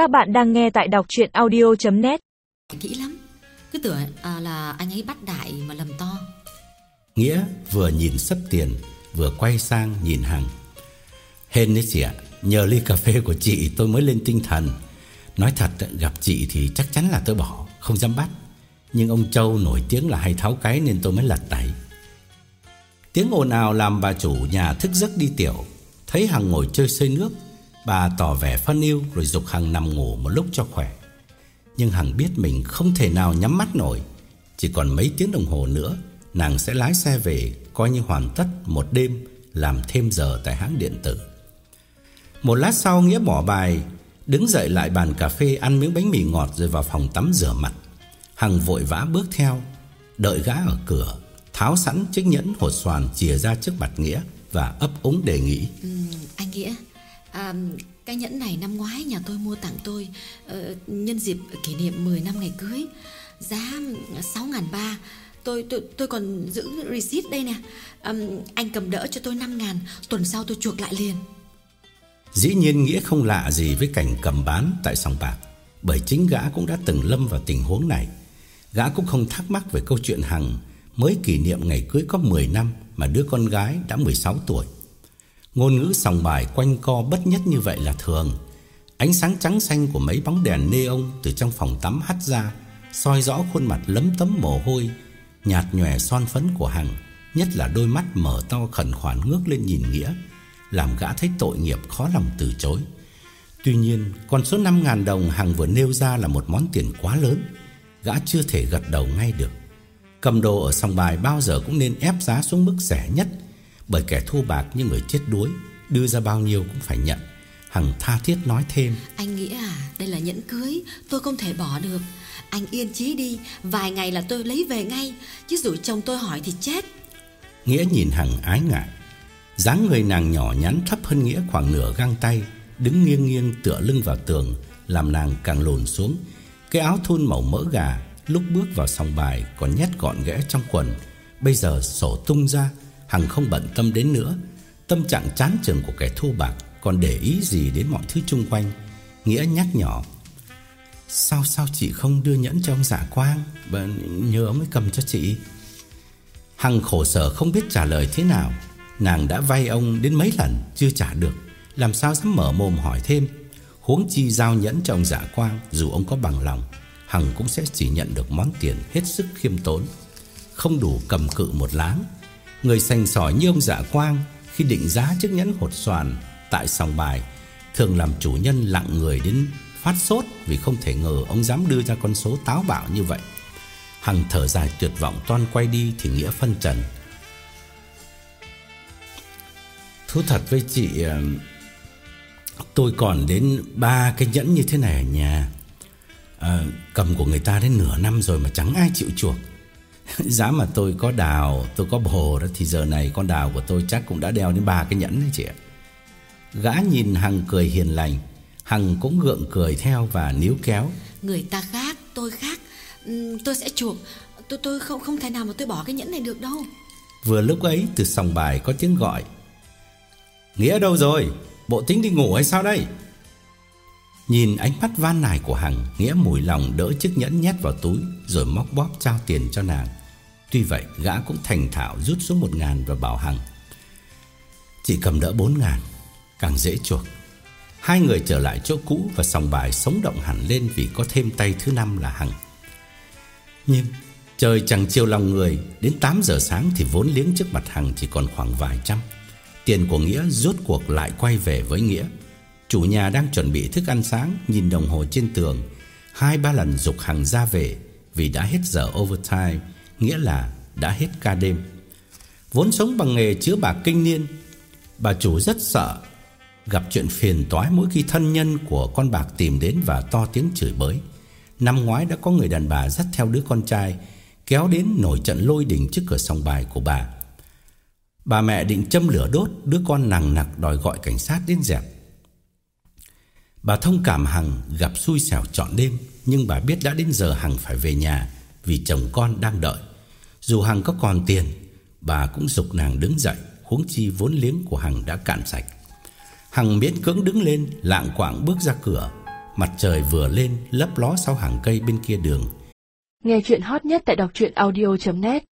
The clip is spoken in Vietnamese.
Các bạn đang nghe tại đọc chuyện audio.net Kỹ lắm. Cứ tưởng à, là anh ấy bắt đại mà lầm to. Nghĩa vừa nhìn sấp tiền Vừa quay sang nhìn Hằng. Hên đấy chị ạ Nhờ ly cà phê của chị tôi mới lên tinh thần. Nói thật gặp chị thì chắc chắn là tôi bỏ Không dám bắt. Nhưng ông Châu nổi tiếng là hay tháo cái Nên tôi mới lật đẩy Tiếng ồn ào làm bà chủ nhà thức giấc đi tiểu. Thấy Hằng ngồi chơi xơi nước Bà tỏ vẻ phân yêu Rồi dục Hằng nằm ngủ một lúc cho khỏe. Nhưng Hằng biết mình không thể nào nhắm mắt nổi. Chỉ còn mấy tiếng đồng hồ nữa Nàng sẽ lái xe về Coi như hoàn tất một đêm Làm thêm giờ tại hãng điện tử. Một lát sau Nghĩa bỏ bài Đứng dậy lại bàn cà phê Ăn miếng bánh mì ngọt rồi vào phòng tắm rửa mặt. Hằng vội vã bước theo Đợi gã ở cửa Tháo sẵn chiếc nhẫn hột xoàn Chìa ra trước mặt Nghĩa Và ấp úng đề nghị. Ừ, Anh Nghĩa à, Cái nhẫn này năm ngoái nhà tôi mua tặng tôi uh, Nhân dịp kỷ niệm 10 năm ngày cưới. Giá ờ, 6 ngàn ba. Tôi, tôi tôi còn giữ receipt đây nè. Um, Anh cầm đỡ cho tôi 5 ngàn Tuần sau tôi chuộc lại liền. Dĩ nhiên Nghĩa không lạ gì với cảnh cầm bán tại sòng bạc Bởi chính gã cũng đã từng lâm vào tình huống này. Gã cũng không thắc mắc về câu chuyện Hằng Mới kỷ niệm ngày cưới có 10 năm Mà đứa con gái đã 16 tuổi. Ngôn ngữ sòng bài quanh co bất nhất như vậy là thường. Ánh sáng trắng xanh của mấy bóng đèn neon Từ trong phòng tắm hắt ra, soi rõ khuôn mặt lấm tấm mồ hôi, Nhạt nhòe son phấn của Hằng Nhất là đôi mắt mở to khẩn khoản ngước lên nhìn Nghĩa, Làm gã thấy tội nghiệp khó lòng từ chối. Tuy nhiên, con số 5.000 đồng Hằng vừa nêu ra là một món tiền quá lớn, Gã chưa thể gật đầu ngay được. Cầm đồ ở sòng bài bao giờ cũng nên ép giá xuống mức rẻ nhất. Bởi kẻ thu bạc như người chết đuối Đưa ra bao nhiêu cũng phải nhận. Hằng tha thiết nói thêm. Anh nghĩ à đây là nhẫn cưới Tôi không thể bỏ được. Anh yên chí đi Vài ngày là tôi lấy về ngay. Chứ dù chồng tôi hỏi thì chết. Nghĩa nhìn Hằng ái ngại. Dáng người nàng nhỏ nhắn thấp hơn Nghĩa khoảng nửa găng tay Đứng nghiêng nghiêng tựa lưng vào tường Làm nàng càng lùn xuống. Cái áo thun màu mỡ gà Lúc bước vào sòng bài còn nhét gọn ghẽ trong quần Bây giờ sổ tung ra Hằng không bận tâm đến nữa. Tâm trạng chán trường của kẻ thu bạc Còn để ý gì đến mọi thứ chung quanh. Nghĩa nhắc nhỏ Sao sao chị không đưa nhẫn cho ông giả quang? Vâng, Và nhớ ông ấy cầm cho chị. Hằng khổ sở không biết trả lời thế nào. Nàng đã vay ông đến mấy lần, Chưa trả được. Làm sao dám mở mồm hỏi thêm? Huống chi giao nhẫn cho ông giả quang, Dù ông có bằng lòng, Hằng cũng sẽ chỉ nhận được món tiền hết sức khiêm tốn. Không đủ cầm cự một láng Người sành sỏi như ông dạ quang Khi định giá chiếc nhẫn hột xoàn Tại sòng bài Thường làm chủ nhân lặng người đến phát sốt Vì không thể ngờ ông dám đưa ra con số táo bạo như vậy. Hằng thở dài tuyệt vọng toan quay đi Thì Nghĩa phân trần. Thú thật với chị ờ, Tôi còn đến ba cái nhẫn như thế này ở nhà. À, Cầm của người ta đến nửa năm rồi mà chẳng ai chịu chuộc. Giá mà tôi có đào Tôi có bồ đó Thì giờ này con đào của tôi chắc cũng đã đeo đến ba cái nhẫn đấy chị ạ. Gã nhìn Hằng cười hiền lành. Hằng cũng gượng cười theo và níu kéo. Người ta khác tôi khác. Uhm, Tôi sẽ chuộc. Tôi tôi không không thể nào mà tôi bỏ cái nhẫn này được đâu. Vừa lúc ấy từ sòng bài có tiếng gọi. Nghĩa đâu rồi? Bộ tính đi ngủ hay sao đây? Nhìn ánh mắt van nài của Hằng Nghĩa mùi lòng đỡ chiếc nhẫn nhét vào túi Rồi móc bóp trao tiền cho nàng Tuy vậy, gã cũng thành thạo rút xuống một ngàn và bảo Hằng Chị cầm đỡ bốn ngàn, Càng dễ chuộc. Hai người trở lại chỗ cũ và sòng bài sống động hẳn lên Vì có thêm tay thứ năm là Hằng. Nhưng trời chẳng chiều lòng người, Đến 8 giờ sáng thì vốn liếng trước mặt Hằng chỉ còn khoảng vài trăm. Tiền của Nghĩa rốt cuộc lại quay về với Nghĩa. Chủ nhà đang chuẩn bị thức ăn sáng, Nhìn đồng hồ trên tường. Hai ba lần dục Hằng ra về Vì đã hết giờ overtime. Nghĩa là đã hết ca đêm. Vốn sống bằng nghề chữa bà kinh niên, Bà chủ rất sợ Gặp chuyện phiền toái mỗi khi thân nhân của con bạc tìm đến và to tiếng chửi bới. Năm ngoái đã có người đàn bà dắt theo đứa con trai Kéo đến nổi trận lôi đình trước cửa sòng bài của bà. Bà mẹ định châm lửa đốt, Đứa con nằng nặc đòi gọi cảnh sát đến dẹp. Bà thông cảm Hằng gặp xui xẻo trọn đêm, Nhưng bà biết đã đến giờ Hằng phải về nhà Vì chồng con đang đợi. Dù Hằng có còn tiền, Bà cũng dục nàng đứng dậy, Huống chi vốn liếng của Hằng đã cạn sạch. Hằng miễn cưỡng đứng lên, Lạng quạng bước ra cửa. Mặt trời vừa lên, lấp ló sau hàng cây bên kia đường. Nghe chuyện hot nhất tại đọc truyện audio.net